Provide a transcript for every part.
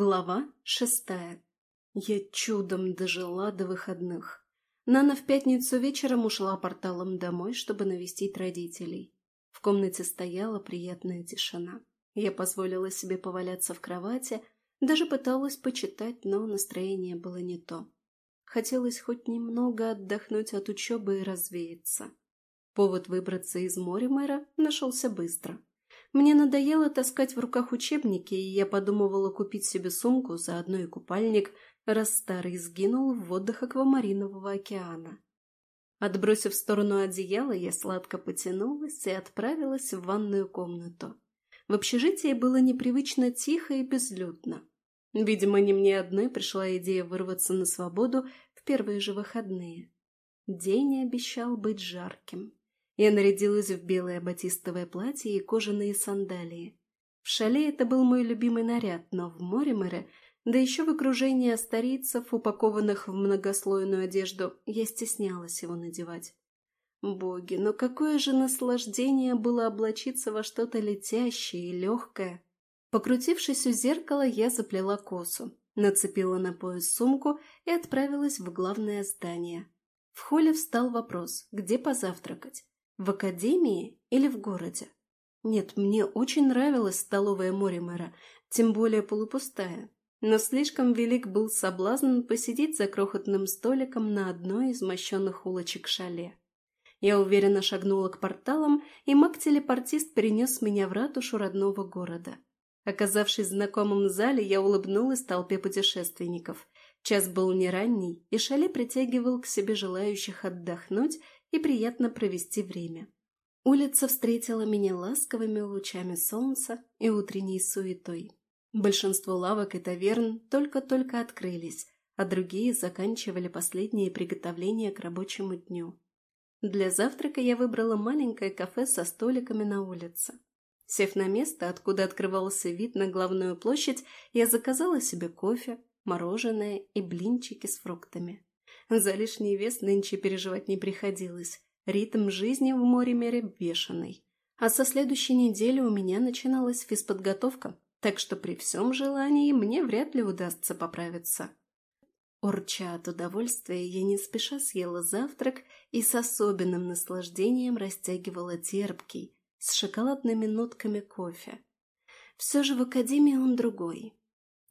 Глава шестая. Я чудом дожила до выходных. Нана в пятницу вечером ушла порталом домой, чтобы навестить родителей. В комнате стояла приятная тишина. Я позволила себе поваляться в кровати, даже пыталась почитать, но настроение было не то. Хотелось хоть немного отдохнуть от учебы и развеяться. Повод выбраться из моря мэра нашелся быстро. Мне надоело таскать в руках учебники, и я подумывала купить себе сумку, заодно и купальник, раз старый сгинул в водах аквамаринового океана. Отбросив в сторону одеяла, я сладко потянулась и отправилась в ванную комнату. В общежитии было непривычно тихо и безлюдно. Видимо, не мне одной пришла идея вырваться на свободу в первые же выходные. День обещал быть жарким. Я нарядилась в белое батистовое платье и кожаные сандалии. В шале это был мой любимый наряд, но в Моремере, да еще в окружении старицев, упакованных в многослойную одежду, я стеснялась его надевать. Боги, но какое же наслаждение было облачиться во что-то летящее и легкое. Покрутившись у зеркала, я заплела косу, нацепила на пояс сумку и отправилась в главное здание. В холле встал вопрос, где позавтракать. В академии или в городе? Нет, мне очень нравилась столовая Моримера, тем более полупустая. Но слишком велик был соблазн посидеть за крохотным столиком на одной из мощенных улочек шале. Я уверенно шагнула к порталам, и маг-телепортист перенес меня в ратушу родного города. Оказавшись в знакомом зале, я улыбнулась толпе путешественников. Час был не ранний, и шале притягивал к себе желающих отдохнуть и приятно провести время. Улица встретила меня ласковыми лучами солнца и утренней суетой. Большинство лавок и таверн только-только открылись, а другие заканчивали последние приготовления к рабочему дню. Для завтрака я выбрала маленькое кафе со столиками на улице. Сев на место, откуда открывался вид на главную площадь, я заказала себе кофе, мороженое и блинчики с фруктами. За лишний вес нынче переживать не приходилось. Ритм жизни в море мере бешеный. А со следующей недели у меня начиналась физподготовка, так что при всем желании мне вряд ли удастся поправиться. Урча от удовольствия, я не спеша съела завтрак и с особенным наслаждением растягивала терпкий, с шоколадными нотками кофе. Все же в академии он другой.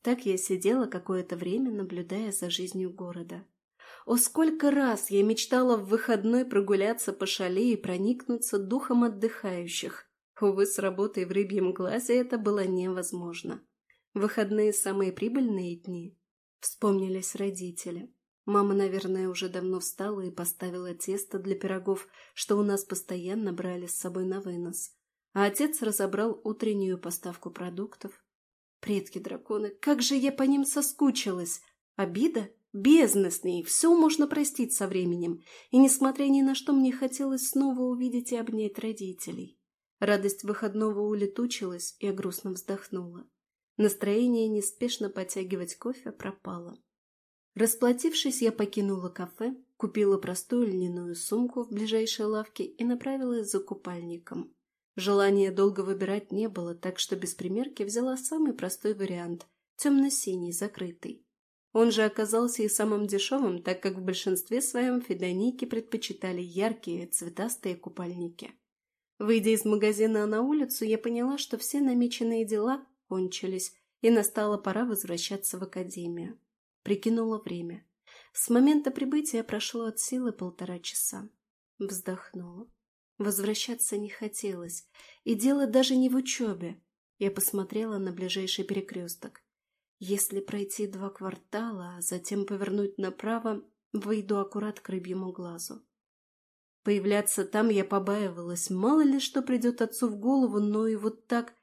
Так я сидела какое-то время, наблюдая за жизнью города. О, сколько раз я мечтала в выходной прогуляться по шале и проникнуться духом отдыхающих. Увы, с работой в рыбьем глазе это было невозможно. Выходные самые прибыльные дни. Вспомнились родители. Мама, наверное, уже давно встала и поставила тесто для пирогов, что у нас постоянно брали с собой на вынос. А отец разобрал утреннюю поставку продуктов. Предки драконы, как же я по ним соскучилась! Обида Бездна с ней, все можно простить со временем, и, несмотря ни на что, мне хотелось снова увидеть и обнять родителей. Радость выходного улетучилась, и я грустно вздохнула. Настроение неспешно потягивать кофе пропало. Расплатившись, я покинула кафе, купила простую льняную сумку в ближайшей лавке и направилась за купальником. Желания долго выбирать не было, так что без примерки взяла самый простой вариант – темно-синий, закрытый. Он же оказался и самым дешевым, так как в большинстве своем фидоники предпочитали яркие цветастые купальники. Выйдя из магазина на улицу, я поняла, что все намеченные дела кончились, и настала пора возвращаться в академию. Прикинула время. С момента прибытия прошло от силы полтора часа. Вздохнула. Возвращаться не хотелось, и дело даже не в учебе. Я посмотрела на ближайший перекресток. Если пройти два квартала, а затем повернуть направо, выйду аккурат к рыбьему глазу. Появляться там я побаивалась, мало ли что придет отцу в голову, но и вот так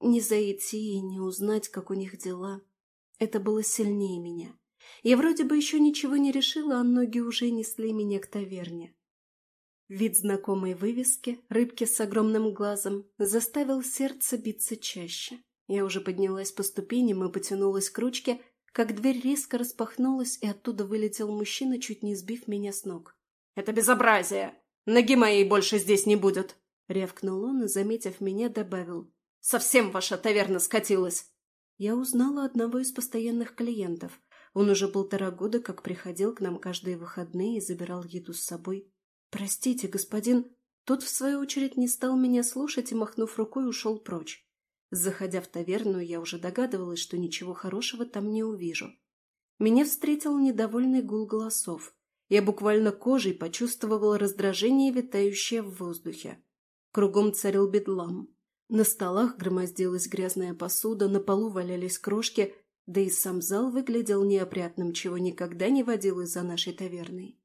не зайти и не узнать, как у них дела. Это было сильнее меня. Я вроде бы еще ничего не решила, а ноги уже несли меня к таверне. Вид знакомой вывески, рыбки с огромным глазом, заставил сердце биться чаще. Я уже поднялась по ступеням и потянулась к ручке, как дверь резко распахнулась, и оттуда вылетел мужчина, чуть не сбив меня с ног. «Это безобразие! Ноги моей больше здесь не будет!» Рявкнул он и, заметив меня, добавил. «Совсем ваша таверна скатилась!» Я узнала одного из постоянных клиентов. Он уже полтора года как приходил к нам каждые выходные и забирал еду с собой. «Простите, господин...» Тот, в свою очередь, не стал меня слушать и, махнув рукой, ушел прочь. Заходя в таверну, я уже догадывалась, что ничего хорошего там не увижу. Меня встретил недовольный гул голосов. Я буквально кожей почувствовала раздражение, витающее в воздухе. Кругом царил бедлам. На столах громоздилась грязная посуда, на полу валялись крошки, да и сам зал выглядел неопрятным, чего никогда не водилось за нашей таверной.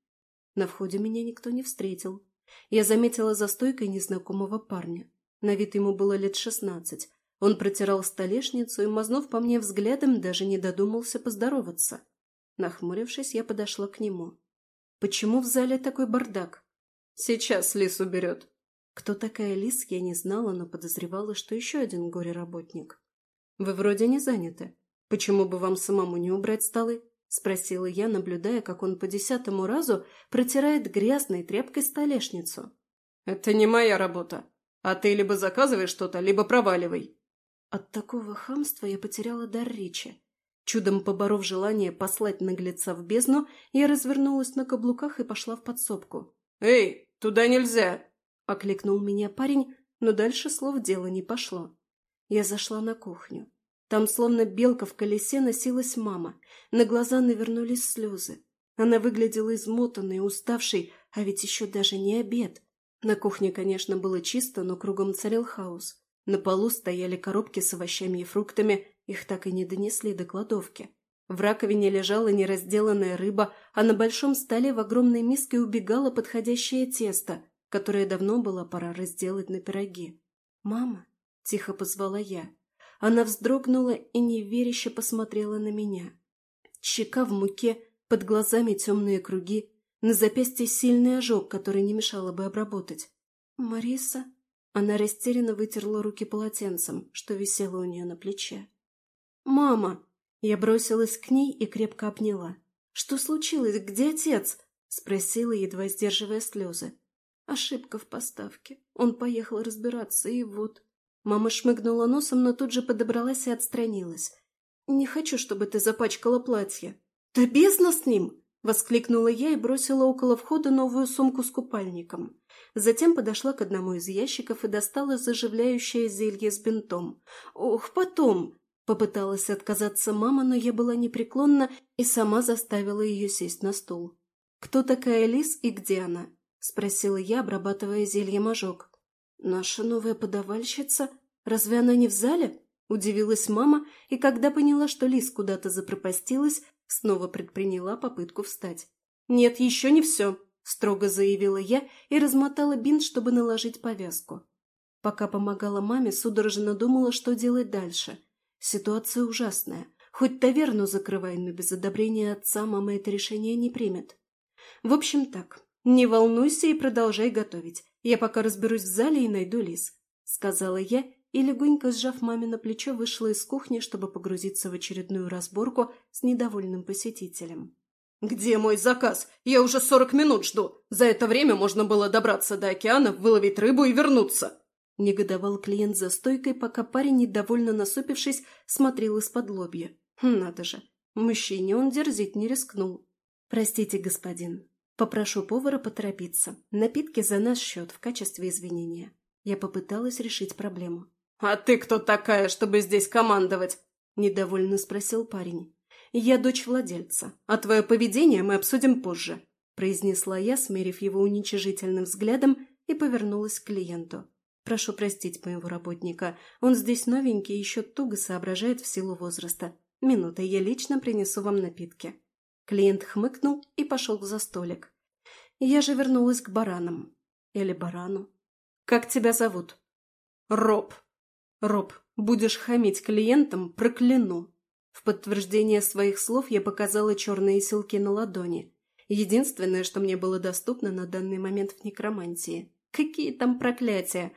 На входе меня никто не встретил. Я заметила за стойкой незнакомого парня. На вид ему было лет шестнадцать. Он протирал столешницу и, мазнув по мне взглядом, даже не додумался поздороваться. Нахмурившись, я подошла к нему. «Почему в зале такой бардак?» «Сейчас Лис уберет». Кто такая Лис, я не знала, но подозревала, что еще один горе-работник. «Вы вроде не заняты. Почему бы вам самому не убрать столы?» – спросила я, наблюдая, как он по десятому разу протирает грязной тряпкой столешницу. «Это не моя работа. А ты либо заказывай что-то, либо проваливай». От такого хамства я потеряла дар речи. Чудом поборов желание послать наглеца в бездну, я развернулась на каблуках и пошла в подсобку. «Эй, туда нельзя!» – окликнул меня парень, но дальше слов дело не пошло. Я зашла на кухню. Там, словно белка в колесе, носилась мама. На глаза навернулись слезы. Она выглядела измотанной, уставшей, а ведь еще даже не обед. На кухне, конечно, было чисто, но кругом царил хаос. На полу стояли коробки с овощами и фруктами, их так и не донесли до кладовки. В раковине лежала неразделанная рыба, а на большом столе в огромной миске убегало подходящее тесто, которое давно было пора разделать на пироги. «Мама!» – тихо позвала я. Она вздрогнула и неверяще посмотрела на меня. Щека в муке, под глазами темные круги, на запястье сильный ожог, который не мешало бы обработать. «Мариса?» Она растерянно вытерла руки полотенцем, что висело у нее на плече. «Мама!» Я бросилась к ней и крепко обняла. «Что случилось? Где отец?» Спросила, едва сдерживая слезы. Ошибка в поставке. Он поехал разбираться, и вот... Мама шмыгнула носом, но тут же подобралась и отстранилась. «Не хочу, чтобы ты запачкала платье». «Да бездна с ним!» — воскликнула я и бросила около входа новую сумку с купальником. Затем подошла к одному из ящиков и достала заживляющее зелье с бинтом. «Ох, потом!» — попыталась отказаться мама, но я была непреклонна и сама заставила ее сесть на стул. «Кто такая Лис и где она?» — спросила я, обрабатывая зельем ожог. «Наша новая подавальщица? Разве она не в зале?» — удивилась мама, и когда поняла, что Лис куда-то запропастилась, Снова предприняла попытку встать. «Нет, еще не все», – строго заявила я и размотала бинт, чтобы наложить повязку. Пока помогала маме, судорожно думала, что делать дальше. Ситуация ужасная. Хоть таверну закрывай, но без одобрения отца мама это решение не примет. В общем так, не волнуйся и продолжай готовить. Я пока разберусь в зале и найду лис, — сказала я и, легонько сжав маме на плечо, вышла из кухни, чтобы погрузиться в очередную разборку с недовольным посетителем. «Где мой заказ? Я уже сорок минут жду. За это время можно было добраться до океана, выловить рыбу и вернуться!» Негодовал клиент за стойкой, пока парень, недовольно насупившись, смотрел из-под лобья. «Надо же! Мужчине он дерзить не рискнул. Простите, господин. Попрошу повара поторопиться. Напитки за наш счет в качестве извинения». Я попыталась решить проблему. «А ты кто такая, чтобы здесь командовать?» – недовольно спросил парень. «Я дочь владельца, а твое поведение мы обсудим позже», – произнесла я, смерив его уничижительным взглядом и повернулась к клиенту. «Прошу простить моего работника. Он здесь новенький и еще туго соображает в силу возраста. Минута, я лично принесу вам напитки». Клиент хмыкнул и пошел за столик. Я же вернулась к баранам. Или барану. «Как тебя зовут?» «Роб», «Роб, будешь хамить клиентам, прокляну!» В подтверждение своих слов я показала черные силки на ладони. Единственное, что мне было доступно на данный момент в некромантии. Какие там проклятия!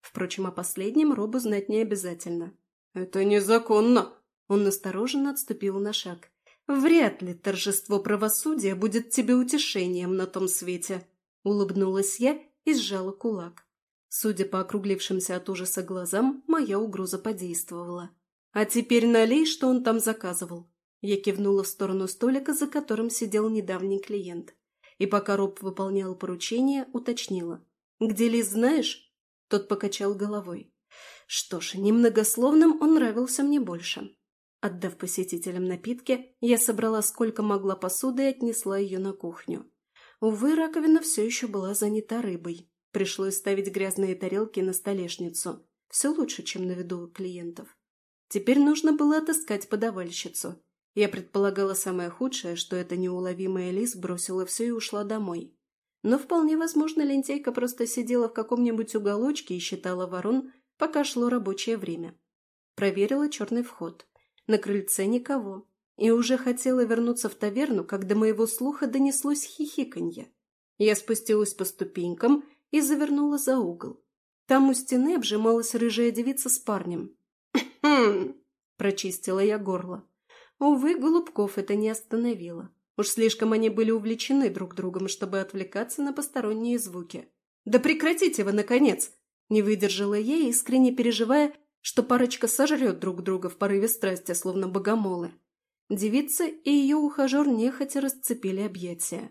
Впрочем, о последнем Робу знать не обязательно. «Это незаконно!» Он настороженно отступил на шаг. «Вряд ли торжество правосудия будет тебе утешением на том свете!» Улыбнулась я и сжала кулак. Судя по округлившимся от ужаса глазам, моя угроза подействовала. А теперь налей, что он там заказывал. Я кивнула в сторону столика, за которым сидел недавний клиент. И пока Роб выполнял поручение, уточнила. «Где Лиз, знаешь?» Тот покачал головой. Что ж, немногословным он нравился мне больше. Отдав посетителям напитки, я собрала сколько могла посуды и отнесла ее на кухню. Увы, раковина все еще была занята рыбой. Пришлось ставить грязные тарелки на столешницу. Все лучше, чем на виду клиентов. Теперь нужно было отыскать подавальщицу. Я предполагала самое худшее, что эта неуловимая Лис бросила все и ушла домой. Но вполне возможно, лентейка просто сидела в каком-нибудь уголочке и считала ворон, пока шло рабочее время. Проверила черный вход. На крыльце никого. И уже хотела вернуться в таверну, когда моего слуха донеслось хихиканье. Я спустилась по ступенькам и завернула за угол. Там у стены обжималась рыжая девица с парнем. «Хм!» – прочистила я горло. Увы, Голубков это не остановило. Уж слишком они были увлечены друг другом, чтобы отвлекаться на посторонние звуки. «Да прекратите вы, наконец!» Не выдержала я, искренне переживая, что парочка сожрет друг друга в порыве страсти, словно богомолы. Девица и ее ухажер нехотя расцепили объятия.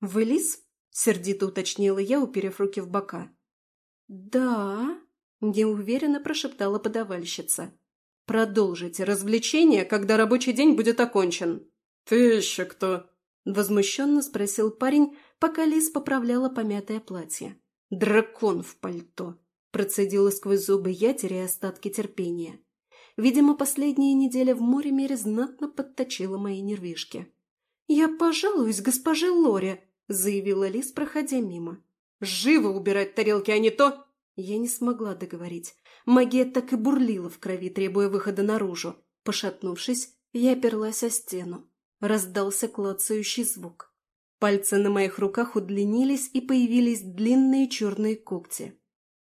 «Вы лис?» – сердито уточнила я, уперев руки в бока. «Да», – неуверенно прошептала подавальщица. «Продолжите развлечение, когда рабочий день будет окончен». «Ты еще кто?» – возмущенно спросил парень, пока Лис поправляла помятое платье. «Дракон в пальто!» – процедила сквозь зубы я, теряя остатки терпения. Видимо, последняя неделя в море мере знатно подточила мои нервишки. «Я пожалуюсь госпоже Лоре», – заявила Лис, проходя мимо. «Живо убирать тарелки, а не то!» Я не смогла договорить. Магия так и бурлила в крови, требуя выхода наружу. Пошатнувшись, я оперлась о стену. Раздался клацающий звук. Пальцы на моих руках удлинились, и появились длинные черные когти.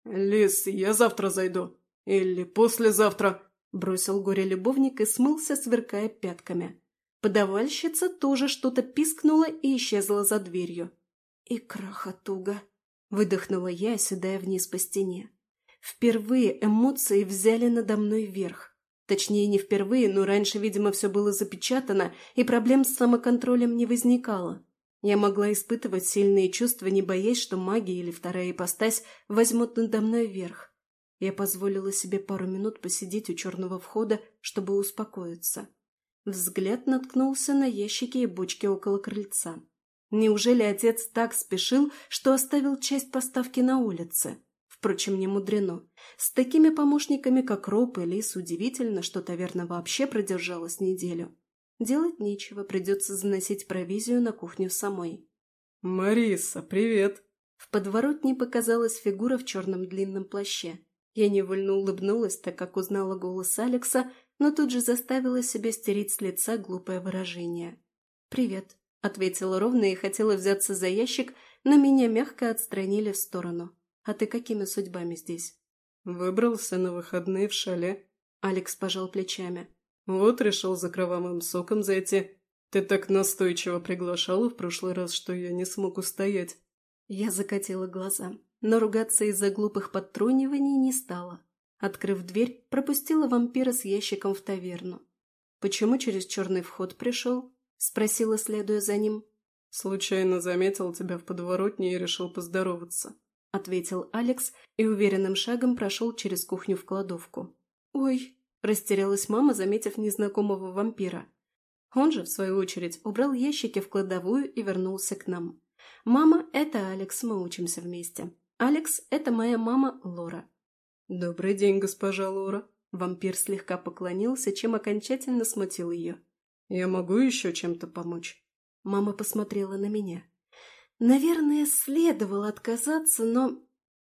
«Лис, я завтра зайду. Или послезавтра», — бросил горе-любовник и смылся, сверкая пятками. Подавальщица тоже что-то пискнула и исчезла за дверью. «И крахотуга!» — выдохнула я, оседая вниз по стене. Впервые эмоции взяли надо мной верх. Точнее, не впервые, но раньше, видимо, все было запечатано, и проблем с самоконтролем не возникало. Я могла испытывать сильные чувства, не боясь, что магия или вторая ипостась возьмут надо мной верх. Я позволила себе пару минут посидеть у черного входа, чтобы успокоиться. Взгляд наткнулся на ящики и бочки около крыльца. Неужели отец так спешил, что оставил часть поставки на улице? Впрочем, не мудрено. С такими помощниками, как Роб и Лис, удивительно, что таверна вообще продержалась неделю. Делать нечего, придется заносить провизию на кухню самой. «Мариса, привет!» В подворотне показалась фигура в черном длинном плаще. Я невольно улыбнулась, так как узнала голос Алекса, но тут же заставила себя стереть с лица глупое выражение. «Привет», — ответила ровно и хотела взяться за ящик, но меня мягко отстранили в сторону. «А ты какими судьбами здесь?» «Выбрался на выходные в шале». Алекс пожал плечами. «Вот решил за кровавым соком зайти. Ты так настойчиво приглашала в прошлый раз, что я не смог устоять». Я закатила глаза, но ругаться из-за глупых подтруниваний не стала. Открыв дверь, пропустила вампира с ящиком в таверну. «Почему через черный вход пришел?» – спросила, следуя за ним. «Случайно заметил тебя в подворотне и решил поздороваться», – ответил Алекс и уверенным шагом прошел через кухню в кладовку. «Ой!» – растерялась мама, заметив незнакомого вампира. Он же, в свою очередь, убрал ящики в кладовую и вернулся к нам. «Мама – это Алекс, мы учимся вместе. Алекс – это моя мама Лора». «Добрый день, госпожа Лора». Вампир слегка поклонился, чем окончательно смутил ее. «Я могу еще чем-то помочь?» Мама посмотрела на меня. Наверное, следовало отказаться, но...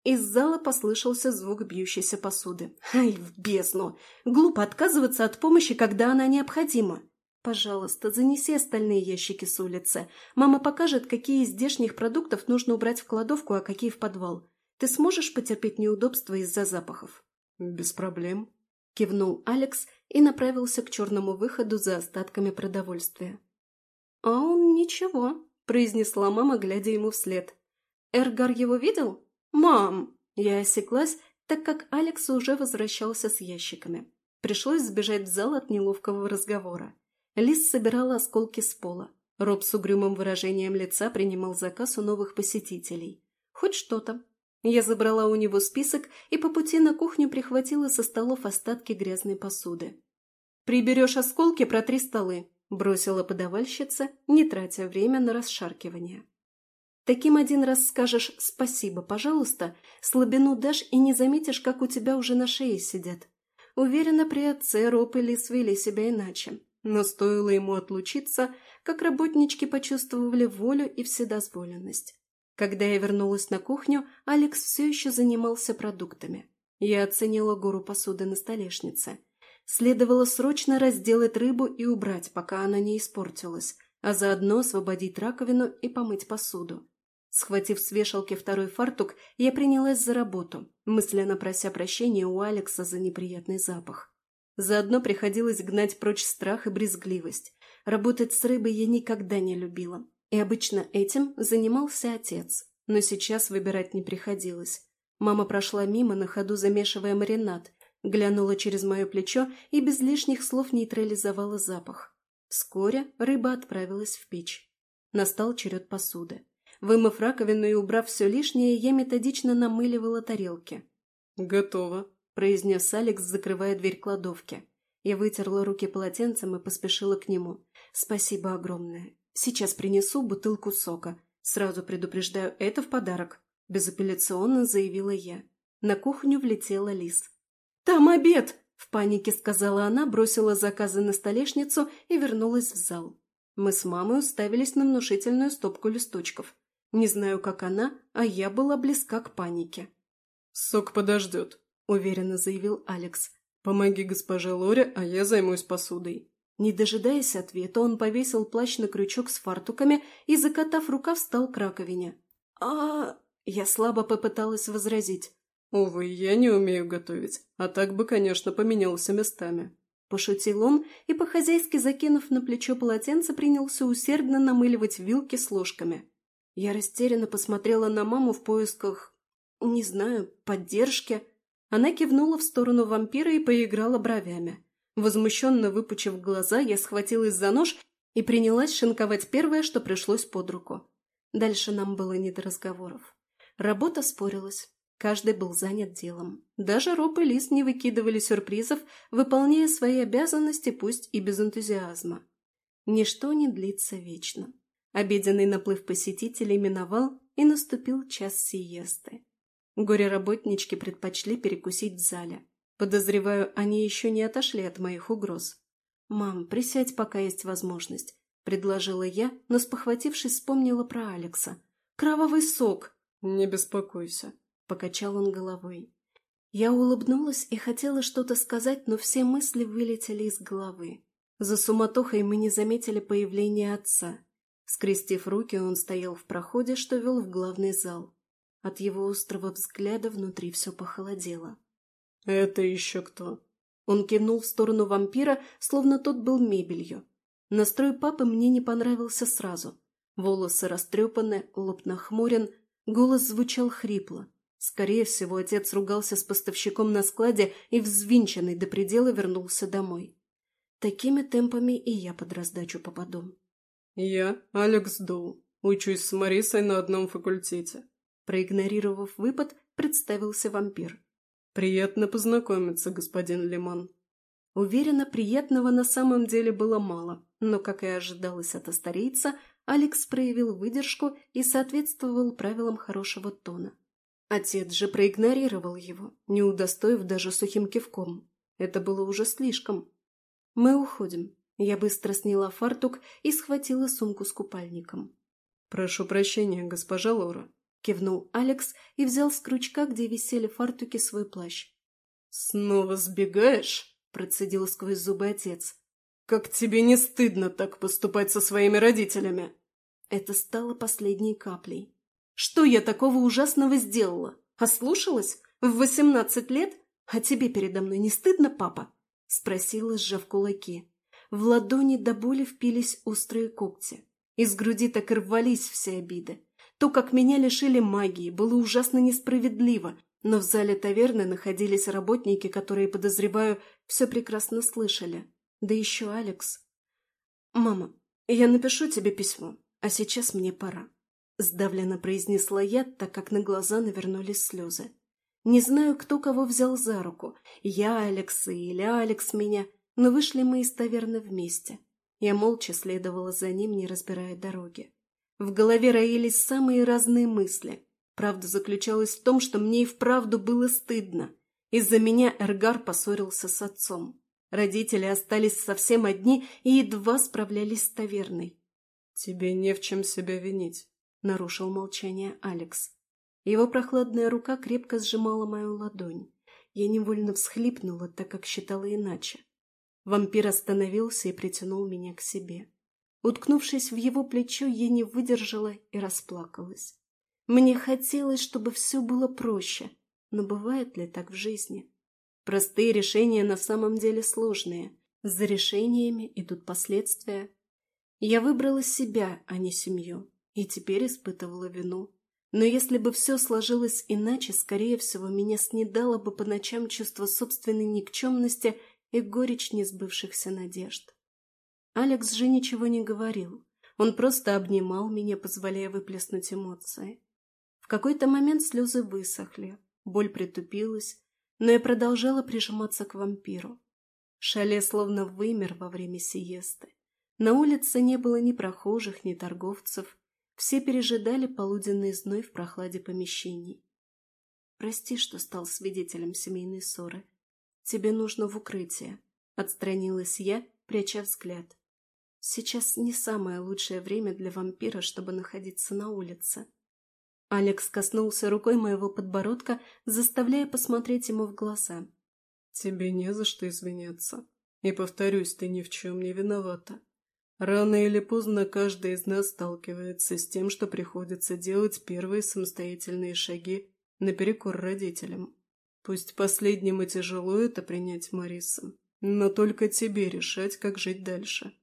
Из зала послышался звук бьющейся посуды. Ай, в бездну! Глупо отказываться от помощи, когда она необходима. Пожалуйста, занеси остальные ящики с улицы. Мама покажет, какие из здешних продуктов нужно убрать в кладовку, а какие в подвал. Ты сможешь потерпеть неудобства из-за запахов? Без проблем. Кивнул Алекс и направился к черному выходу за остатками продовольствия. А он ничего, произнесла мама, глядя ему вслед. «Эргар его видел? Мам!» Я осеклась, так как Алекс уже возвращался с ящиками. Пришлось сбежать в зал от неловкого разговора. Лис собирала осколки с пола. Роб с угрюмым выражением лица принимал заказ у новых посетителей. Хоть что-то. Я забрала у него список и по пути на кухню прихватила со столов остатки грязной посуды. «Приберешь осколки, протри столы», – бросила подавальщица, не тратя время на расшаркивание. Таким один раз скажешь «спасибо, пожалуйста», слабину дашь и не заметишь, как у тебя уже на шее сидят. Уверена, при отце Роб и Лис вели себя иначе. Но стоило ему отлучиться, как работнички почувствовали волю и вседозволенность. Когда я вернулась на кухню, Алекс все еще занимался продуктами. Я оценила гору посуды на столешнице. Следовало срочно разделать рыбу и убрать, пока она не испортилась, а заодно освободить раковину и помыть посуду. Схватив с вешалки второй фартук, я принялась за работу, мысленно прося прощения у Алекса за неприятный запах. Заодно приходилось гнать прочь страх и брезгливость. Работать с рыбой я никогда не любила. И обычно этим занимался отец. Но сейчас выбирать не приходилось. Мама прошла мимо, на ходу замешивая маринад, глянула через мое плечо и без лишних слов нейтрализовала запах. Вскоре рыба отправилась в печь. Настал черед посуды. Вымыв раковину и убрав все лишнее, я методично намыливала тарелки. «Готово», – произнес Алекс, закрывая дверь кладовки. Я вытерла руки полотенцем и поспешила к нему. «Спасибо огромное. Сейчас принесу бутылку сока. Сразу предупреждаю, это в подарок», – безапелляционно заявила я. На кухню влетела Лис. «Там обед!» – в панике сказала она, бросила заказы на столешницу и вернулась в зал. Мы с мамой уставились на внушительную стопку листочков. Не знаю, как она, а я была близка к панике. «Сок подождет», – уверенно заявил Алекс. «Помоги госпоже Лоре, а я займусь посудой». Не дожидаясь ответа, он повесил плащ на крючок с фартуками и, закатав рукав, встал к раковине. а Я слабо попыталась возразить. «Увы, я не умею готовить, а так бы, конечно, поменялся местами». Пошутил он и, по-хозяйски закинув на плечо полотенце, принялся усердно намыливать вилки с ложками. Я растерянно посмотрела на маму в поисках, не знаю, поддержки. Она кивнула в сторону вампира и поиграла бровями. Возмущенно выпучив глаза, я схватилась за нож и принялась шинковать первое, что пришлось под руку. Дальше нам было не до разговоров. Работа спорилась. Каждый был занят делом. Даже Роб и Лис не выкидывали сюрпризов, выполняя свои обязанности, пусть и без энтузиазма. Ничто не длится вечно. Обеденный наплыв посетителей миновал, и наступил час сиесты. Горе-работнички предпочли перекусить в зале. Подозреваю, они еще не отошли от моих угроз. «Мам, присядь, пока есть возможность», — предложила я, но, спохватившись, вспомнила про Алекса. «Кровавый сок!» «Не беспокойся», — покачал он головой. Я улыбнулась и хотела что-то сказать, но все мысли вылетели из головы. За суматохой мы не заметили появления отца. Скрестив руки, он стоял в проходе, что вел в главный зал. От его острого взгляда внутри все похолодело. «Это еще кто?» Он кивнул в сторону вампира, словно тот был мебелью. Настрой папы мне не понравился сразу. Волосы растрепаны, лоб нахмурен, голос звучал хрипло. Скорее всего, отец ругался с поставщиком на складе и, взвинченный до предела, вернулся домой. Такими темпами и я под раздачу попаду. «Я Алекс Доу. Учусь с Марисой на одном факультете». Проигнорировав выпад, представился вампир. «Приятно познакомиться, господин Лиман». Уверена, приятного на самом деле было мало, но, как и ожидалось от остарейца, Алекс проявил выдержку и соответствовал правилам хорошего тона. Отец же проигнорировал его, не удостоив даже сухим кивком. Это было уже слишком. «Мы уходим», я быстро сняла фартук и схватила сумку с купальником. «Прошу прощения, госпожа Лора», — кивнул Алекс и взял с крючка, где висели фартуки, свой плащ. «Снова сбегаешь?» — процедил сквозь зубы отец. «Как тебе не стыдно так поступать со своими родителями?» Это стало последней каплей. «Что я такого ужасного сделала? Ослушалась? В восемнадцать лет? А тебе передо мной не стыдно, папа?» — спросила, сжав кулаки. В ладони до боли впились острые когти. Из груди так и рвались все обиды. То, как меня лишили магии, было ужасно несправедливо, но в зале таверны находились работники, которые, подозреваю, все прекрасно слышали. Да еще Алекс. «Мама, я напишу тебе письмо, а сейчас мне пора», — сдавленно произнесла я, так как на глаза навернулись слезы. Не знаю, кто кого взял за руку, я Алекса или Алекс меня, но вышли мы из таверны вместе. Я молча следовала за ним, не разбирая дороги. В голове роились самые разные мысли. Правда заключалась в том, что мне и вправду было стыдно. Из-за меня Эргар поссорился с отцом. Родители остались совсем одни и едва справлялись с таверной. «Тебе не в чем себя винить», — нарушил молчание Алекс. Его прохладная рука крепко сжимала мою ладонь. Я невольно всхлипнула, так как считала иначе. Вампир остановился и притянул меня к себе. Уткнувшись в его плечо, я не выдержала и расплакалась. Мне хотелось, чтобы все было проще, но бывает ли так в жизни? Простые решения на самом деле сложные. За решениями идут последствия. Я выбрала себя, а не семью, и теперь испытывала вину. Но если бы все сложилось иначе, скорее всего, меня снедало бы по ночам чувство собственной никчемности и горечь несбывшихся надежд. Алекс же ничего не говорил. Он просто обнимал меня, позволяя выплеснуть эмоции. В какой-то момент слезы высохли, боль притупилась, но я продолжала прижиматься к вампиру. Шале словно вымер во время сиесты. На улице не было ни прохожих, ни торговцев. Все пережидали полуденный зной в прохладе помещений. «Прости, что стал свидетелем семейной ссоры. Тебе нужно в укрытие», — отстранилась я, пряча взгляд. «Сейчас не самое лучшее время для вампира, чтобы находиться на улице». Алекс коснулся рукой моего подбородка, заставляя посмотреть ему в глаза. «Тебе не за что извиняться. И повторюсь, ты ни в чем не виновата. Рано или поздно каждый из нас сталкивается с тем, что приходится делать первые самостоятельные шаги наперекор родителям. Пусть последним и тяжело это принять, Мариса, но только тебе решать, как жить дальше.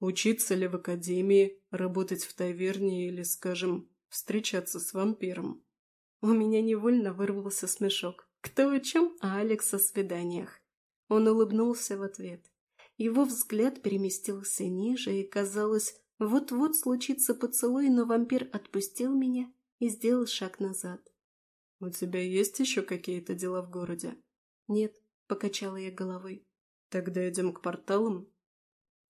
Учиться ли в академии, работать в таверне или, скажем, встречаться с вампиром. У меня невольно вырвался смешок. Кто о чем, а Алекс о свиданиях. Он улыбнулся в ответ. Его взгляд переместился ниже, и казалось, вот-вот случится поцелуй, но вампир отпустил меня и сделал шаг назад. «У тебя есть еще какие-то дела в городе?» «Нет», — покачала я головой. «Тогда идем к порталам?»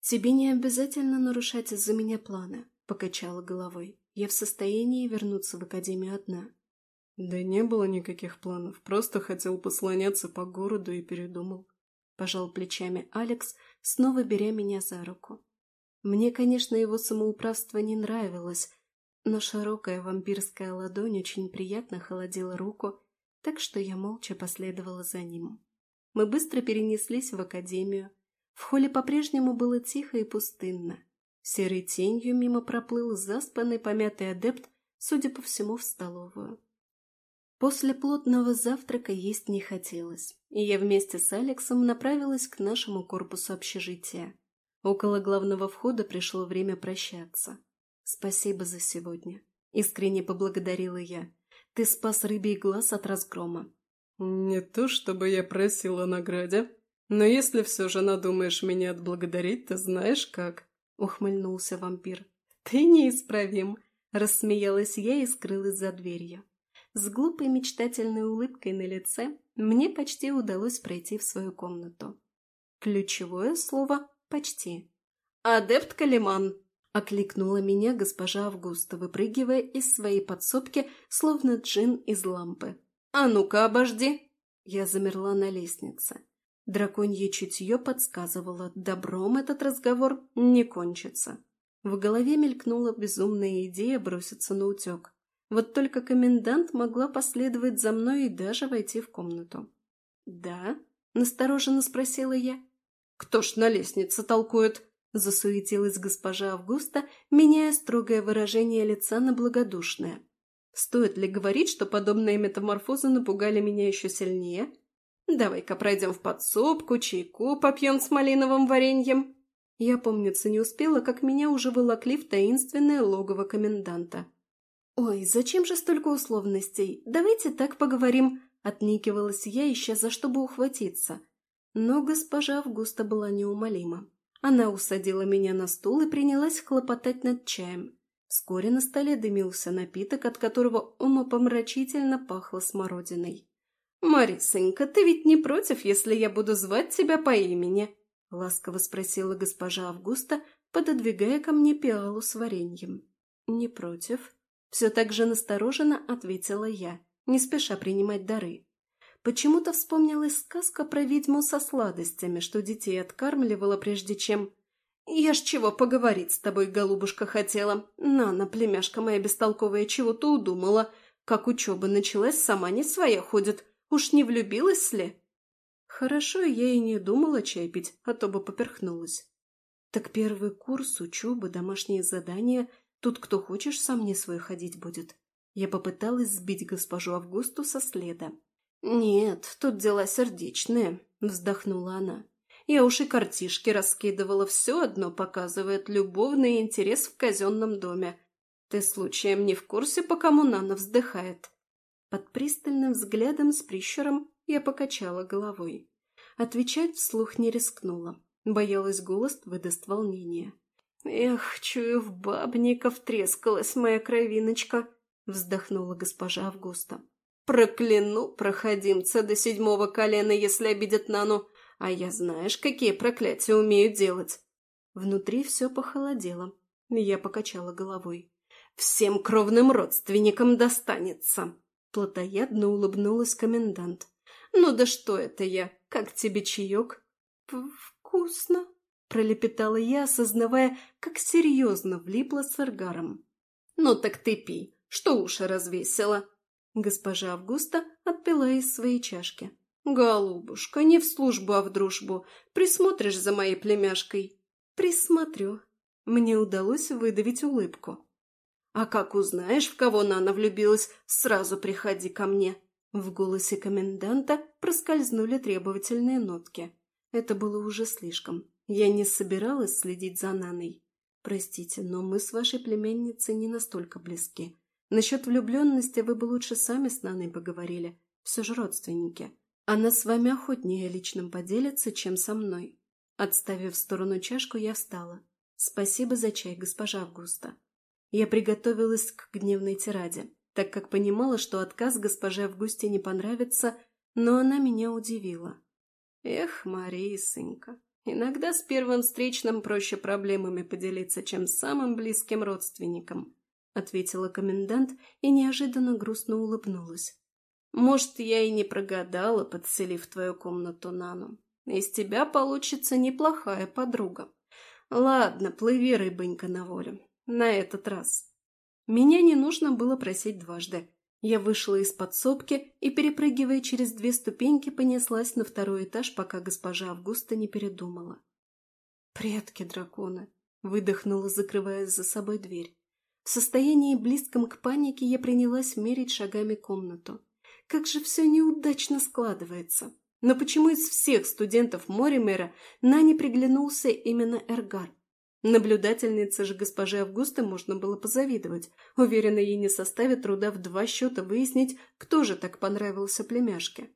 «Тебе не обязательно нарушать из-за меня планы», — покачала головой я в состоянии вернуться в академию одна. Да не было никаких планов, просто хотел послоняться по городу и передумал. Пожал плечами Алекс, снова беря меня за руку. Мне, конечно, его самоуправство не нравилось, но широкая вампирская ладонь очень приятно холодила руку, так что я молча последовала за ним. Мы быстро перенеслись в академию. В холле по-прежнему было тихо и пустынно. Серой тенью мимо проплыл заспанный помятый адепт, судя по всему, в столовую. После плотного завтрака есть не хотелось, и я вместе с Алексом направилась к нашему корпусу общежития. Около главного входа пришло время прощаться. «Спасибо за сегодня», — искренне поблагодарила я. «Ты спас рыбий глаз от разгрома». «Не то чтобы я просила награде, но если все же надумаешь меня отблагодарить, ты знаешь как» ухмыльнулся вампир. «Ты неисправим!» – рассмеялась я и скрылась за дверью. С глупой мечтательной улыбкой на лице мне почти удалось пройти в свою комнату. Ключевое слово «почти». «Адепт Калиман!» – окликнула меня госпожа Августа, выпрыгивая из своей подсобки, словно джин из лампы. «А ну-ка, обожди!» Я замерла на лестнице. Драконье чутье подсказывало, добром этот разговор не кончится. В голове мелькнула безумная идея броситься на утек. Вот только комендант могла последовать за мной и даже войти в комнату. «Да?» – настороженно спросила я. «Кто ж на лестнице толкует?» – засуетилась госпожа Августа, меняя строгое выражение лица на благодушное. «Стоит ли говорить, что подобные метаморфозы напугали меня еще сильнее?» Давай-ка пройдем в подсобку, чайку попьем с малиновым вареньем. Я, помнится, не успела, как меня уже волокли в таинственное логово коменданта. «Ой, зачем же столько условностей? Давайте так поговорим», — отникивалась я, ища за что бы ухватиться. Но госпожа Августа была неумолима. Она усадила меня на стул и принялась хлопотать над чаем. Вскоре на столе дымился напиток, от которого умопомрачительно пахло смородиной. «Марисонька, ты ведь не против, если я буду звать тебя по имени?» — ласково спросила госпожа Августа, пододвигая ко мне пиалу с вареньем. «Не против?» — все так же настороженно ответила я, не спеша принимать дары. Почему-то вспомнилась сказка про ведьму со сладостями, что детей откармливала, прежде чем... «Я ж чего поговорить с тобой, голубушка, хотела. Нана, племяшка моя бестолковая, чего-то удумала. Как учеба началась, сама не своя ходит. Уж не влюбилась ли?» Хорошо, я и не думала чай пить, а то бы поперхнулась. Так первый курс, учебы, домашние задания, тут кто хочешь сам не свой ходить будет. Я попыталась сбить госпожу Августу со следа. «Нет, тут дела сердечные», — вздохнула она. «Я уж и картишки раскидывала, все одно показывает любовный интерес в казенном доме. Ты случаем не в курсе, по кому Нана вздыхает?» Под пристальным взглядом с прищуром я покачала головой. Отвечать вслух не рискнула. Боялась, голос выдаст волнение. «Эх, чую, в бабников трескалась моя кровиночка», — вздохнула госпожа Августа. «Прокляну проходимца до седьмого колена, если обидят Нану, а я знаешь, какие проклятия умею делать». Внутри все похолодело. Я покачала головой. «Всем кровным родственникам достанется!» Платоядно улыбнулась комендант. «Ну да что это я? Как тебе чаек?» «Вкусно!» — пролепетала я, осознавая, как серьезно влипла с аргаром. «Ну так ты пей, что уши развесила!» Госпожа Августа отпила из своей чашки. «Голубушка, не в службу, а в дружбу. Присмотришь за моей племяшкой?» «Присмотрю». Мне удалось выдавить улыбку. «А как узнаешь, в кого Нана влюбилась, сразу приходи ко мне». В голосе коменданта проскользнули требовательные нотки. Это было уже слишком. Я не собиралась следить за Наной. Простите, но мы с вашей племянницей не настолько близки. Насчет влюбленности вы бы лучше сами с Наной поговорили. Все же родственники. Она с вами охотнее личным поделится, чем со мной. Отставив в сторону чашку, я встала. Спасибо за чай, госпожа Августа. Я приготовилась к гневной тираде, так как понимала, что отказ госпоже Августе не понравится, но она меня удивила. Эх, Марисонька, иногда с первым встречным проще проблемами поделиться, чем с самым близким родственником, ответила комендант и неожиданно грустно улыбнулась. Может, я и не прогадала, подселив твою комнату Нану. Из тебя получится неплохая подруга. Ладно, плыви, рыбонька, на волю. На этот раз. Меня не нужно было просить дважды. Я вышла из подсобки и, перепрыгивая через две ступеньки, понеслась на второй этаж, пока госпожа Августа не передумала. «Предки дракона!» — выдохнула, закрывая за собой дверь. В состоянии близком к панике я принялась мерить шагами комнату. Как же все неудачно складывается! Но почему из всех студентов Моримера Нане приглянулся именно Эргар? Наблюдательнице же госпожи Августы можно было позавидовать. Уверена, ей не составит труда в два счета выяснить, кто же так понравился племяшке.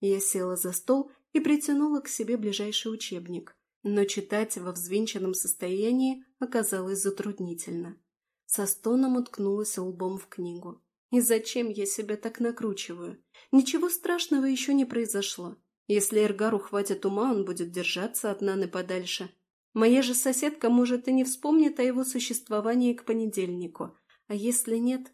Я села за стол и притянула к себе ближайший учебник. Но читать во взвинченном состоянии оказалось затруднительно. Со стоном уткнулась лбом в книгу. И зачем я себя так накручиваю? Ничего страшного еще не произошло. Если Эргару хватит ума, он будет держаться от Наны подальше – Моя же соседка, может, и не вспомнит о его существовании к понедельнику. А если нет?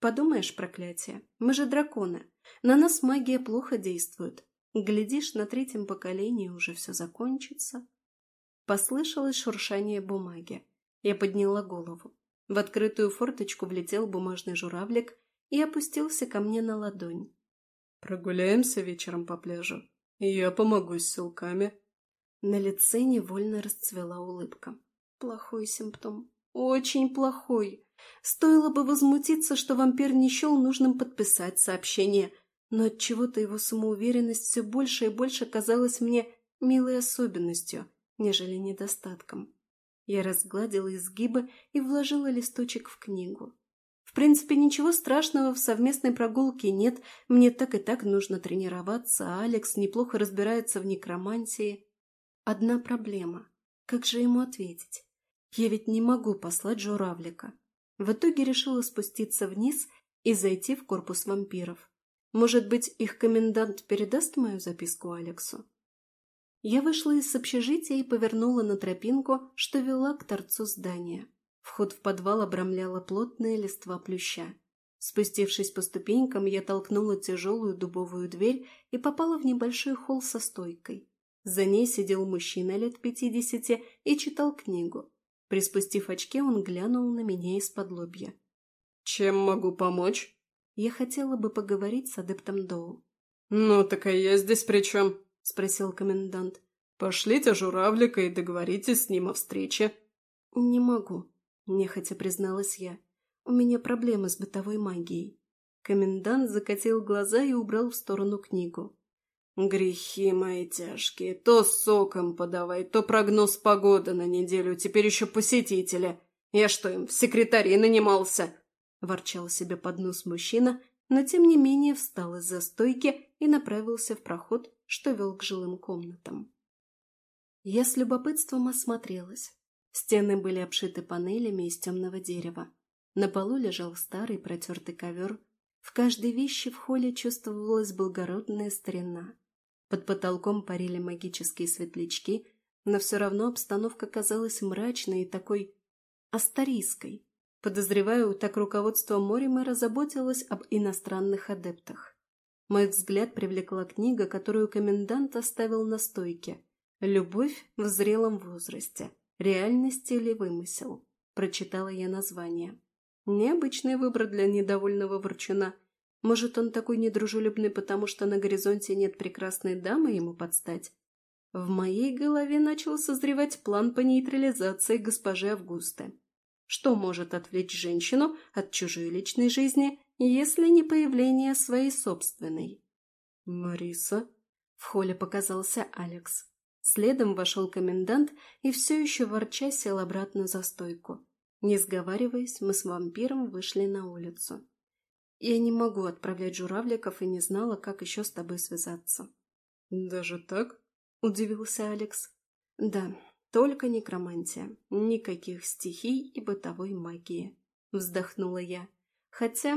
Подумаешь, проклятие, мы же драконы. На нас магия плохо действует. Глядишь, на третьем поколении уже все закончится. Послышалось шуршание бумаги. Я подняла голову. В открытую форточку влетел бумажный журавлик и опустился ко мне на ладонь. «Прогуляемся вечером по пляжу. Я помогу с силками», на лице невольно расцвела улыбка. Плохой симптом. Очень плохой. Стоило бы возмутиться, что вампир не счел нужным подписать сообщение, но от чего то его самоуверенность все больше и больше казалась мне милой особенностью, нежели недостатком. Я разгладила изгибы и вложила листочек в книгу. В принципе, ничего страшного в совместной прогулке нет, мне так и так нужно тренироваться, а Алекс неплохо разбирается в некромантии. Одна проблема. Как же ему ответить? Я ведь не могу послать журавлика. В итоге решила спуститься вниз и зайти в корпус вампиров. Может быть, их комендант передаст мою записку Алексу? Я вышла из общежития и повернула на тропинку, что вела к торцу здания. Вход в подвал обрамляла плотная листва плюща. Спустившись по ступенькам, я толкнула тяжелую дубовую дверь и попала в небольшой холл со стойкой. За ней сидел мужчина лет пятидесяти и читал книгу. Приспустив очки, он глянул на меня из-под лобья. «Чем могу помочь?» Я хотела бы поговорить с адептом Доу. «Ну, так а я здесь при чем?» – спросил комендант. «Пошлите журавлика и договоритесь с ним о встрече». «Не могу», – нехотя призналась я. «У меня проблемы с бытовой магией». Комендант закатил глаза и убрал в сторону книгу. «Грехи мои тяжкие. То соком подавай, то прогноз погоды на неделю, теперь еще посетители. Я что им, в секретари нанимался?» ворчал себе под нос мужчина, но тем не менее встал из-за стойки и направился в проход, что вел к жилым комнатам. Я с любопытством осмотрелась. Стены были обшиты панелями из темного дерева. На полу лежал старый протертый ковер. В каждой вещи в холле чувствовалась благородная старина. Под потолком парили магические светлячки, но все равно обстановка казалась мрачной и такой астарийской, Подозреваю, так руководство Моримера заботилось об иностранных адептах. Мой взгляд привлекла книга, которую комендант оставил на стойке. «Любовь в зрелом возрасте. Реальность или вымысел?» Прочитала я название. Необычный выбор для недовольного ворчуна. Может, он такой недружелюбный, потому что на горизонте нет прекрасной дамы ему подстать? В моей голове начал созревать план по нейтрализации госпожи Августы. Что может отвлечь женщину от чужой личной жизни, если не появление своей собственной? «Мариса?» В холле показался Алекс. Следом вошел комендант и все еще ворча сел обратно за стойку. Не сговариваясь, мы с вампиром вышли на улицу. Я не могу отправлять журавликов и не знала, как еще с тобой связаться. «Даже так?» – удивился Алекс. «Да, только некромантия. Никаких стихий и бытовой магии. Вздохнула я. Хотя,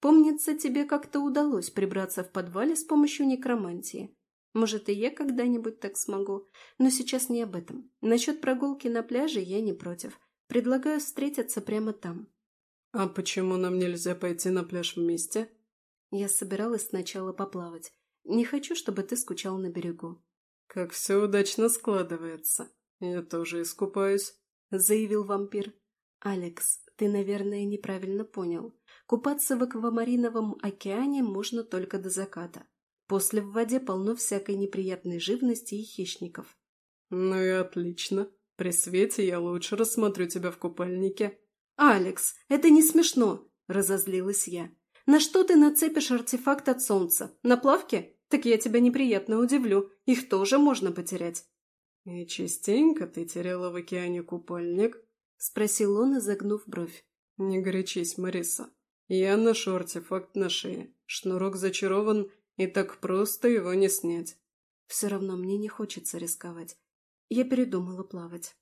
помнится, тебе как-то удалось прибраться в подвале с помощью некромантии. Может, и я когда-нибудь так смогу. Но сейчас не об этом. Насчет прогулки на пляже я не против. Предлагаю встретиться прямо там. А почему нам нельзя пойти на пляж вместе? Я собиралась сначала поплавать. Не хочу, чтобы ты скучал на берегу. Как все удачно складывается. «Я тоже искупаюсь», — заявил вампир. «Алекс, ты, наверное, неправильно понял. Купаться в аквамариновом океане можно только до заката. После в воде полно всякой неприятной живности и хищников». «Ну и отлично. При свете я лучше рассмотрю тебя в купальнике». «Алекс, это не смешно!» — разозлилась я. «На что ты нацепишь артефакт от солнца? На плавке? Так я тебя неприятно удивлю. Их тоже можно потерять». «И частенько ты теряла в океане купальник?» — спросил он, изогнув бровь. «Не горячись, Мариса. Я ношу артефакт на шее. Шнурок зачарован, и так просто его не снять». «Все равно мне не хочется рисковать. Я передумала плавать».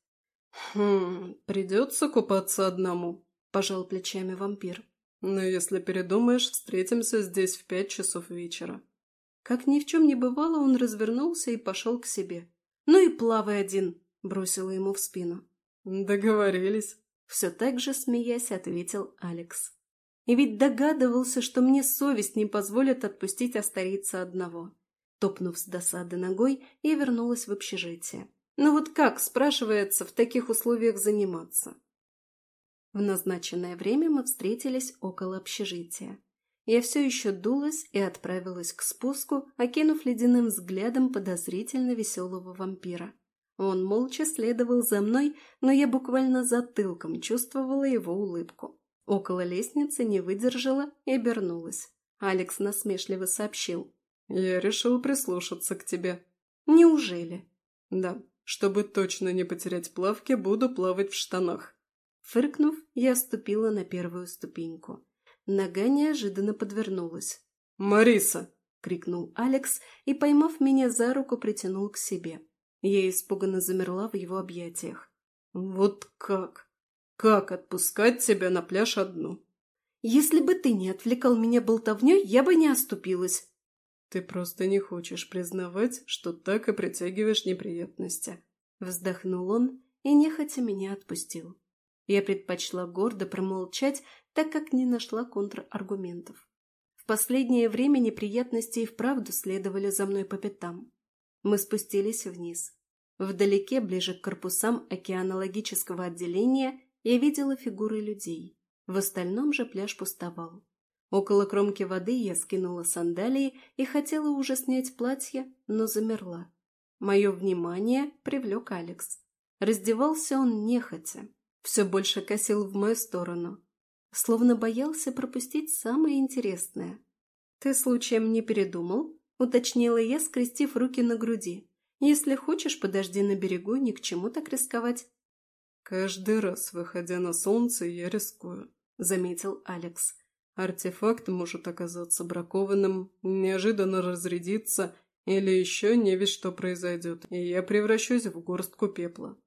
«Хм, придется купаться одному», — пожал плечами вампир. «Но если передумаешь, встретимся здесь в пять часов вечера». Как ни в чем не бывало, он развернулся и пошел к себе. «Ну и плавай один», — бросила ему в спину. «Договорились», — все так же, смеясь, ответил Алекс. И ведь догадывался, что мне совесть не позволит отпустить остариться одного. Топнув с досады ногой, я вернулась в общежитие. Ну вот как, спрашивается, в таких условиях заниматься? В назначенное время мы встретились около общежития. Я все еще дулась и отправилась к спуску, окинув ледяным взглядом подозрительно веселого вампира. Он молча следовал за мной, но я буквально затылком чувствовала его улыбку. Около лестницы не выдержала и обернулась. Алекс насмешливо сообщил. «Я решил прислушаться к тебе». «Неужели?» «Да, чтобы точно не потерять плавки, буду плавать в штанах». Фыркнув, я ступила на первую ступеньку. нога неожиданно подвернулась. «Мариса!» — крикнул Алекс и, поймав меня за руку, притянул к себе. Я испуганно замерла в его объятиях. «Вот как? Как отпускать тебя на пляж одну?» «Если бы ты не отвлекал меня болтовней, я бы не оступилась». «Ты просто не хочешь признавать, что так и притягиваешь неприятности». Вздохнул он и нехотя меня отпустил. Я предпочла гордо промолчать, так как не нашла контраргументов. В последнее время неприятности и вправду следовали за мной по пятам. Мы спустились вниз. Вдалеке, ближе к корпусам океанологического отделения, я видела фигуры людей. В остальном же пляж пустовал. Около кромки воды я скинула сандалии и хотела уже снять платье, но замерла. Мое внимание привлек Алекс. Раздевался он нехотя, все больше косил в мою сторону, словно боялся пропустить самое интересное. «Ты случаем не передумал?» уточнила я, скрестив руки на груди. «Если хочешь, подожди на берегу, ни к чему так рисковать». «Каждый раз, выходя на солнце, я рискую», — заметил Алекс. «Артефакт может оказаться бракованным, неожиданно разрядиться или еще не весь что произойдет, и я превращусь в горстку пепла».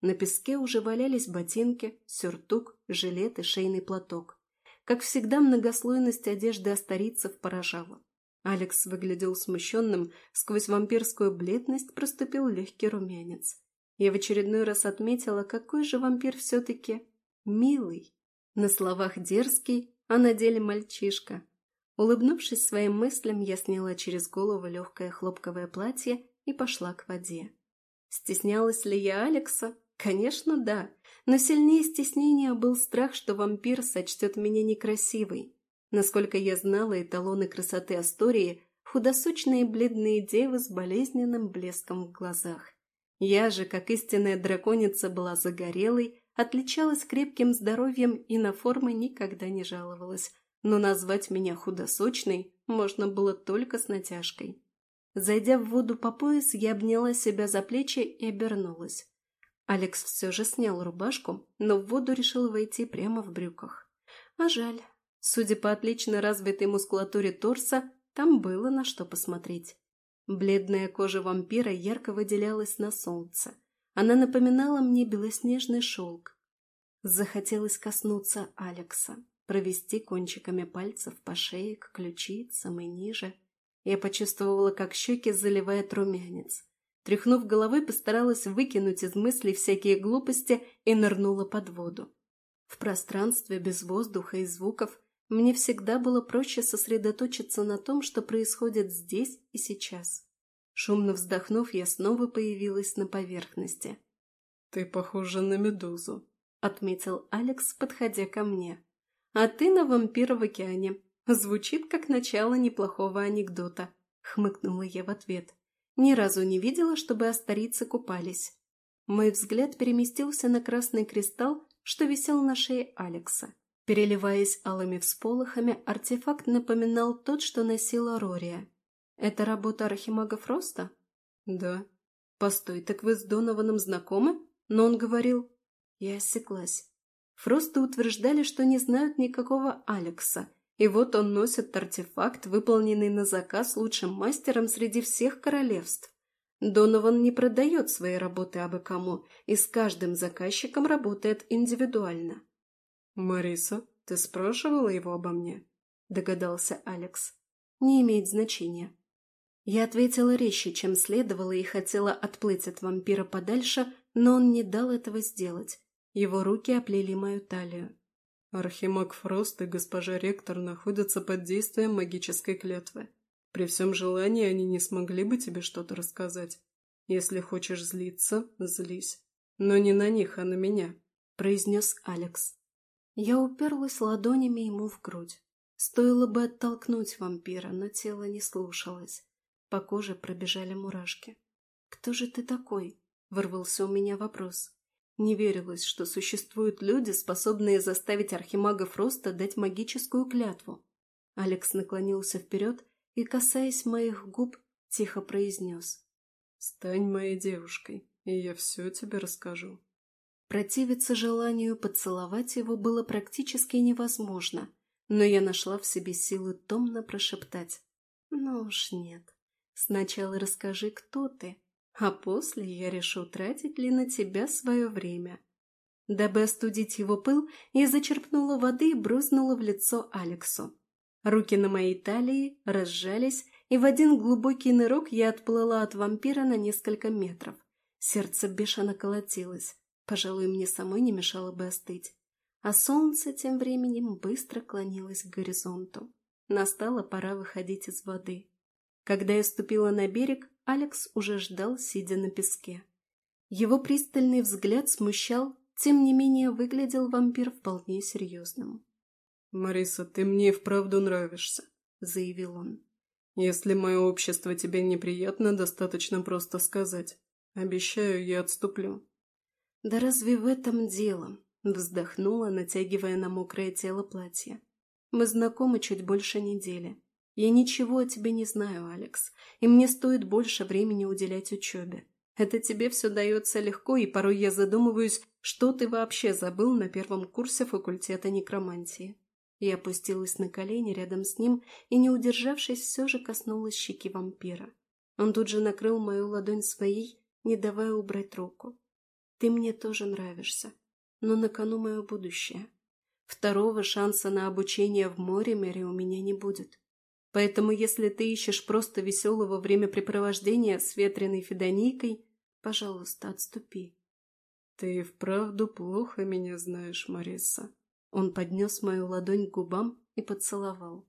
На песке уже валялись ботинки, сюртук, жилет и шейный платок. Как всегда, многослойность одежды астарицев поражала. Алекс выглядел смущенным, сквозь вампирскую бледность проступил легкий румянец. Я в очередной раз отметила, какой же вампир все-таки милый. На словах дерзкий, а на деле мальчишка. Улыбнувшись своим мыслям, я сняла через голову легкое хлопковое платье и пошла к воде. Стеснялась ли я Алекса? Конечно, да. Но сильнее стеснения был страх, что вампир сочтет меня некрасивой. Насколько я знала эталоны красоты Астории, худосочные бледные девы с болезненным блеском в глазах. Я же, как истинная драконица, была загорелой, отличалась крепким здоровьем и на формы никогда не жаловалась, но назвать меня худосочной можно было только с натяжкой. Зайдя в воду по пояс, я обняла себя за плечи и обернулась. Алекс все же снял рубашку, но в воду решил войти прямо в брюках. А жаль, Судя по отлично развитой мускулатуре торса, там было на что посмотреть. Бледная кожа вампира ярко выделялась на солнце. Она напоминала мне белоснежный шелк. Захотелось коснуться Алекса, провести кончиками пальцев по шее к ключицам и ниже. Я почувствовала, как щеки заливает румянец. Тряхнув головой, постаралась выкинуть из мыслей всякие глупости и нырнула под воду. В пространстве без воздуха и звуков мне всегда было проще сосредоточиться на том, что происходит здесь и сейчас. Шумно вздохнув, я снова появилась на поверхности. «Ты похожа на медузу», — отметил Алекс, подходя ко мне. «А ты на вампира в океане. Звучит как начало неплохого анекдота», — хмыкнула я в ответ. Ни разу не видела, чтобы астарицы купались. Мой взгляд переместился на красный кристалл, что висел на шее Алекса. Переливаясь алыми всполохами, артефакт напоминал тот, что носила Рория. «Это работа архимага Фроста?» «Да». «Постой, так вы с Донованом знакомы?» Но он говорил... Я осеклась. Фросты утверждали, что не знают никакого Алекса, и вот он носит артефакт, выполненный на заказ лучшим мастером среди всех королевств. Донован не продает свои работы абы кому, и с каждым заказчиком работает индивидуально. «Мариса, ты спрашивала его обо мне?» – догадался Алекс. «Не имеет значения». Я ответила резче, чем следовало, и хотела отплыть от вампира подальше, но он не дал этого сделать. Его руки оплели мою талию. Архимаг Фрост и госпожа ректор находятся под действием магической клятвы. При всем желании они не смогли бы тебе что-то рассказать. Если хочешь злиться, злись. Но не на них, а на меня», – произнес Алекс. Я уперлась ладонями ему в грудь. Стоило бы оттолкнуть вампира, но тело не слушалось. По коже пробежали мурашки. «Кто же ты такой?» – вырвался у меня вопрос. Не верилось, что существуют люди, способные заставить архимагов роста дать магическую клятву. Алекс наклонился вперед и, касаясь моих губ, тихо произнес. «Стань моей девушкой, и я все тебе расскажу». Противиться желанию поцеловать его было практически невозможно, Но я нашла в себе силы томно прошептать. Ну уж нет. Сначала расскажи, кто ты, а после я решу, тратить ли на тебя свое время. Дабы остудить его пыл, я зачерпнула воды и брызнула в лицо Алексу. Руки на моей талии разжались, и в один глубокий нырок я отплыла от вампира на несколько метров. Сердце бешено колотилось. Пожалуй, мне самой не мешало бы остыть. А солнце тем временем быстро клонилось к горизонту. Настала пора выходить из воды. Когда я ступила на берег, Алекс уже ждал, сидя на песке. Его пристальный взгляд смущал, тем не менее выглядел вампир вполне серьезным. «Мариса, ты мне и вправду нравишься», — заявил он. «Если мое общество тебе неприятно, достаточно просто сказать. Обещаю, я отступлю». «Да разве в этом дело?» — вздохнула, натягивая на мокрое тело платье. «Мы знакомы чуть больше недели. Я ничего о тебе не знаю, Алекс, и мне стоит больше времени уделять учебе. Это тебе все дается легко, и порой я задумываюсь, что ты вообще забыл на первом курсе факультета некромантии. Я опустилась на колени рядом с ним и, не удержавшись, все же коснулась щеки вампира. Он тут же накрыл мою ладонь своей, не давая убрать руку. «Ты мне тоже нравишься, но на кону мое будущее. Второго шанса на обучение в море Мэри у меня не будет. Поэтому если ты ищешь просто веселого времяпрепровождения с ветреной фидонийкой, пожалуйста, отступи». «Ты вправду плохо меня знаешь, Мариса», он поднес мою ладонь к губам и поцеловал.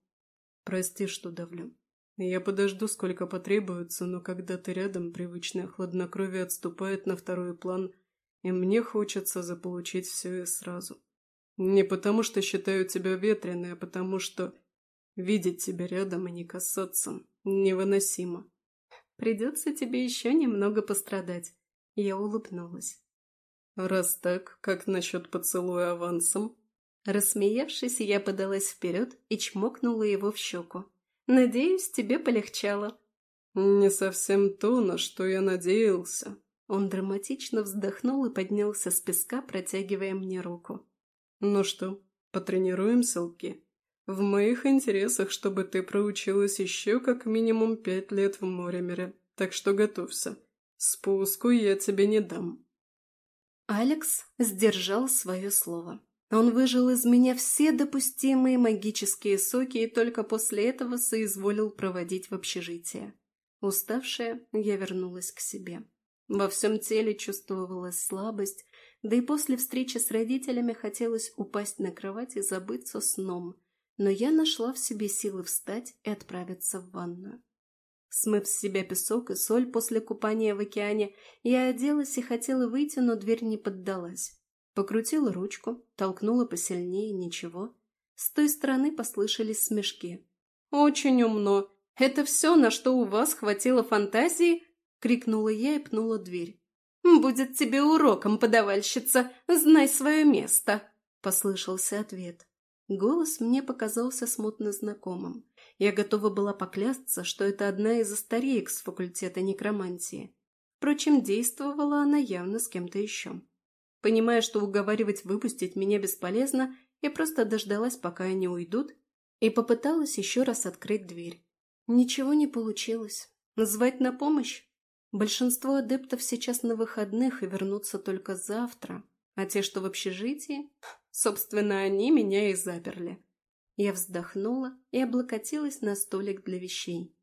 «Прости, что давлю. Я подожду, сколько потребуется, но когда ты рядом, привычное хладнокровие отступает на второй план, и мне хочется заполучить все и сразу. Не потому, что считаю тебя ветреной, а потому, что видеть тебя рядом и не касаться невыносимо. Придется тебе еще немного пострадать. Я улыбнулась. Раз так, как насчет поцелуя авансом? Рассмеявшись, я подалась вперед и чмокнула его в щеку. «Надеюсь, тебе полегчало». «Не совсем то, на что я надеялся». Он драматично вздохнул и поднялся с песка, протягивая мне руку. «Ну что, потренируемся, Лки? В моих интересах, чтобы ты проучилась еще как минимум пять лет в Моремере, так что готовься. Спуску я тебе не дам». Алекс сдержал свое слово. Он выжил из меня все допустимые магические соки и только после этого соизволил проводить в общежитие. Уставшая, я вернулась к себе. Во всем теле чувствовалась слабость, да и после встречи с родителями хотелось упасть на кровать и забыться сном, но я нашла в себе силы встать и отправиться в ванную. Смыв с себя песок и соль после купания в океане, я оделась и хотела выйти, но дверь не поддалась. Покрутила ручку, толкнула посильнее, ничего. С той стороны послышались смешки. «Очень умно! Это все, на что у вас хватило фантазии?» — крикнула я и пнула дверь. «Будет тебе уроком, подавальщица! Знай свое место!» — послышался ответ. Голос мне показался смутно знакомым. Я готова была поклясться, что это одна из остареек с факультета некромантии. Впрочем, действовала она явно с кем-то еще. Понимая, что уговаривать выпустить меня бесполезно, я просто дождалась, пока они уйдут, и попыталась еще раз открыть дверь. Ничего не получилось. Звать на помощь? Большинство адептов сейчас на выходных и вернутся только завтра, а те, что в общежитии, собственно, они меня и заперли. Я вздохнула и облокотилась на столик для вещей.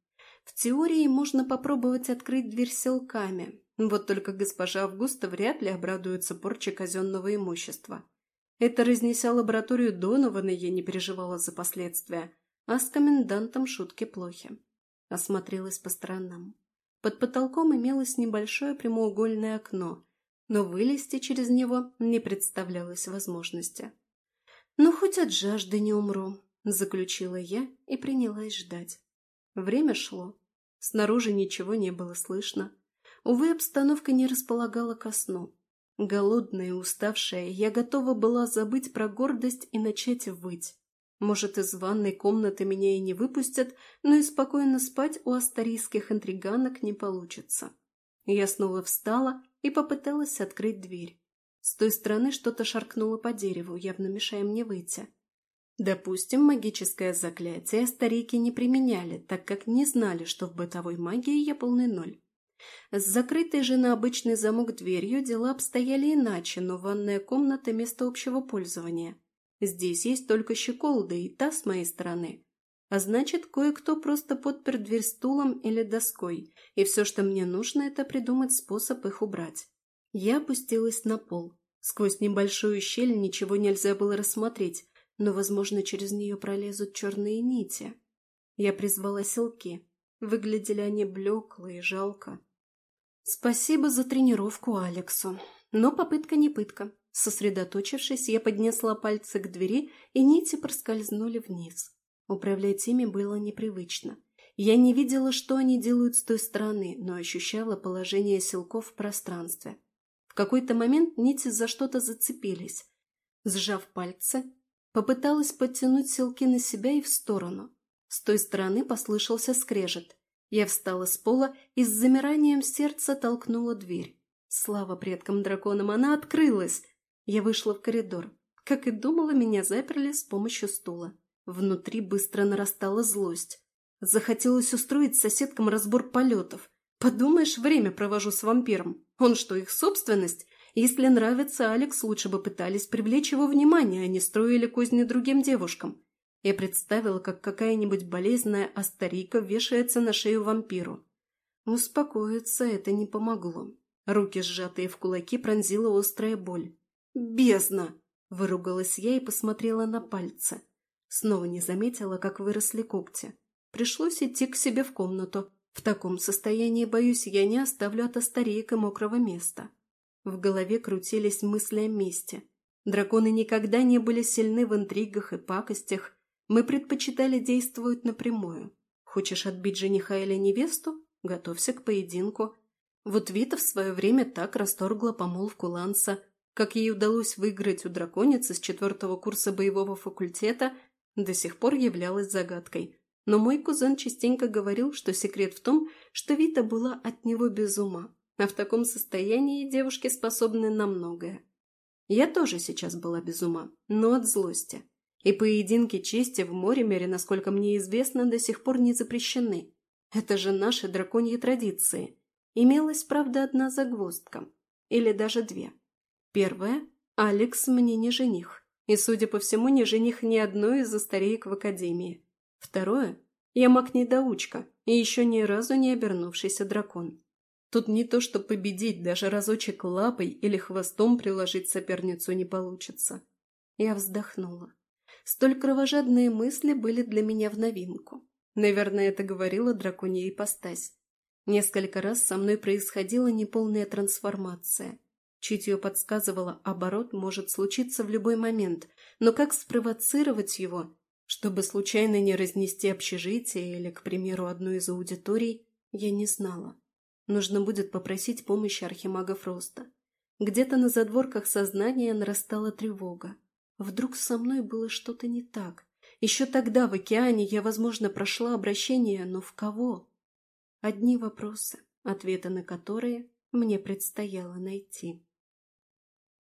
В теории можно попробовать открыть дверь селками, вот только госпожа Августа вряд ли обрадуется порче казенного имущества. Это разнеся лабораторию Донована, я не переживала за последствия, а с комендантом шутки плохи. Осмотрелась по сторонам. Под потолком имелось небольшое прямоугольное окно, но вылезти через него не представлялось возможности. «Ну, хоть от жажды не умру», — заключила я и принялась ждать. Время шло. Снаружи ничего не было слышно. Увы, обстановка не располагала ко сну. Голодная и уставшая, я готова была забыть про гордость и начать выть. Может, из ванной комнаты меня и не выпустят, но и спокойно спать у астарийских интриганок не получится. Я снова встала и попыталась открыть дверь. С той стороны что-то шаркнуло по дереву, явно мешая мне выйти. Допустим, магическое заклятие старики не применяли, так как не знали, что в бытовой магии я полный ноль. С закрытой же на обычный замок дверью дела обстояли иначе, но ванная комната – место общего пользования. Здесь есть только щеколда и та с моей стороны. А значит, кое-кто просто подпер дверь стулом или доской, и все, что мне нужно, это придумать способ их убрать. Я опустилась на пол. Сквозь небольшую щель ничего нельзя было рассмотреть, но, возможно, через нее пролезут черные нити. Я призвала селки. Выглядели они блекло и жалко. Спасибо за тренировку Алексу. Но попытка не пытка. Сосредоточившись, я поднесла пальцы к двери, и нити проскользнули вниз. Управлять ими было непривычно. Я не видела, что они делают с той стороны, но ощущала положение силков в пространстве. В какой-то момент нити за что-то зацепились. Сжав пальцы, Попыталась подтянуть селки на себя и в сторону. С той стороны послышался скрежет. Я встала с пола и с замиранием сердца толкнула дверь. Слава предкам драконам, она открылась! Я вышла в коридор. Как и думала, меня заперли с помощью стула. Внутри быстро нарастала злость. Захотелось устроить соседкам разбор полетов. Подумаешь, время провожу с вампиром. Он что, их собственность? Если нравится Алекс, лучше бы пытались привлечь его внимание, а не строили козни другим девушкам. Я представила, как какая-нибудь болезненная астарика вешается на шею вампиру. Успокоиться это не помогло. Руки, сжатые в кулаки, пронзила острая боль. «Бездна!» – выругалась я и посмотрела на пальцы. Снова не заметила, как выросли когти. Пришлось идти к себе в комнату. В таком состоянии, боюсь, я не оставлю от астареек и мокрого места. В голове крутились мысли о мести. Драконы никогда не были сильны в интригах и пакостях. Мы предпочитали действовать напрямую. Хочешь отбить жениха или невесту? Готовься к поединку. Вот Вита в свое время так расторгла помолвку Ланса. Как ей удалось выиграть у драконицы с четвертого курса боевого факультета, до сих пор являлась загадкой. Но мой кузен частенько говорил, что секрет в том, что Вита была от него без ума. А в таком состоянии девушки способны на многое. Я тоже сейчас была без ума, но от злости. И поединки чести в море насколько мне известно, до сих пор не запрещены. Это же наши драконьи традиции. Имелась, правда, одна загвоздка. Или даже две. Первая – Алекс мне не жених. И, судя по всему, не жених ни одной из застареек в Академии. Второе – я маг-недоучка и еще ни разу не обернувшийся дракон. Тут не то, что победить, даже разочек лапой или хвостом приложить соперницу не получится. Я вздохнула. Столь кровожадные мысли были для меня в новинку. Наверное, это говорила драконья ипостась. Несколько раз со мной происходила неполная трансформация. Чутье подсказывало, оборот может случиться в любой момент, но как спровоцировать его, чтобы случайно не разнести общежитие или, к примеру, одну из аудиторий, я не знала. Нужно будет попросить помощи архимага Фроста. Где-то на задворках сознания нарастала тревога. Вдруг со мной было что-то не так. Еще тогда в океане я, возможно, прошла обращение, но в кого? Одни вопросы, ответы на которые мне предстояло найти.